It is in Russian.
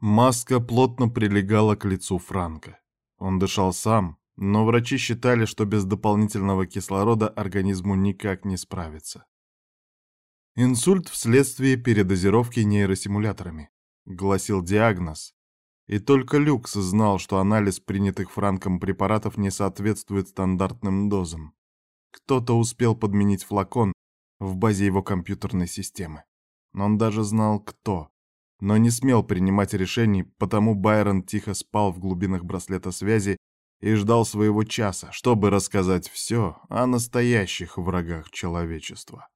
Маска плотно прилегала к лицу Франка. Он дышал сам, но врачи считали, что без дополнительного кислорода организму никак не справиться. Инсульт вследствие передозировки нейростимуляторами, гласил диагноз. И только Люкс знал, что анализ принятых Франком препаратов не соответствует стандартным дозам. Кто-то успел подменить флакон в базе его компьютерной системы. Он даже знал, кто, но не смел принимать решений, потому Байрон тихо спал в глубинах браслета связи и ждал своего часа, чтобы рассказать все о настоящих врагах человечества.